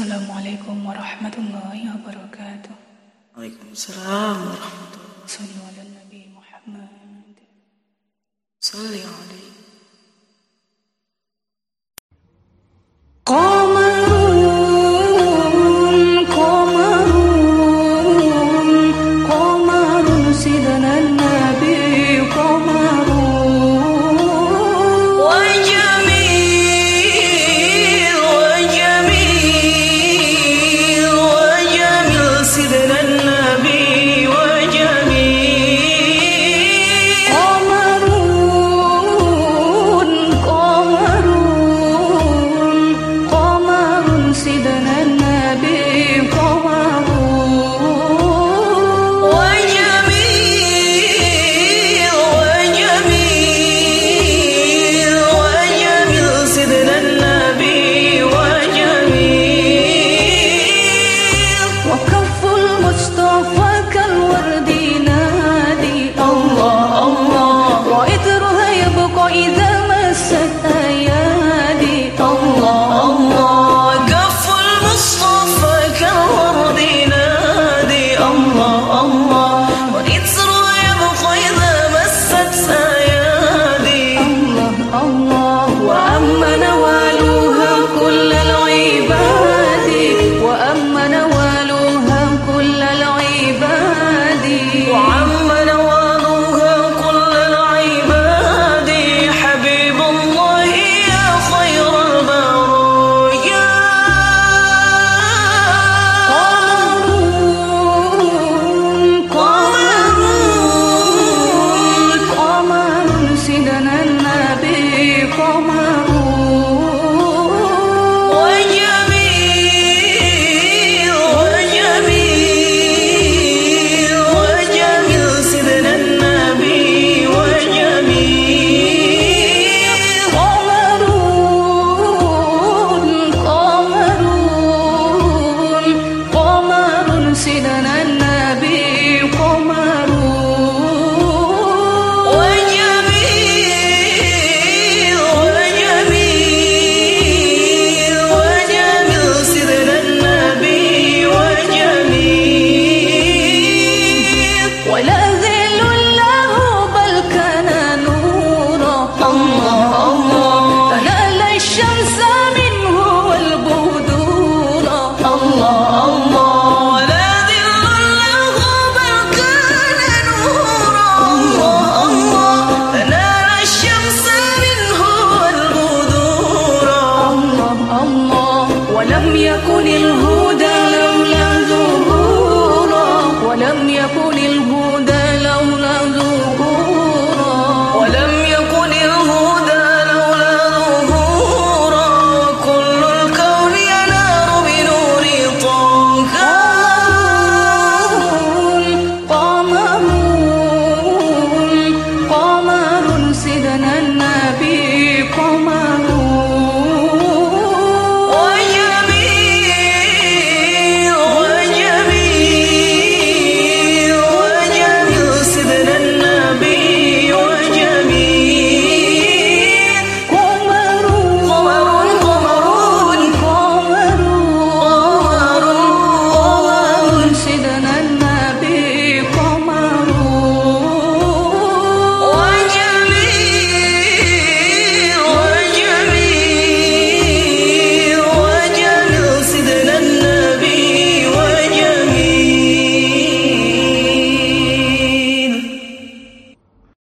السلام عليكم ورحمة الله وبركاته. وعليكم السلام ورحمة الله. صلوا على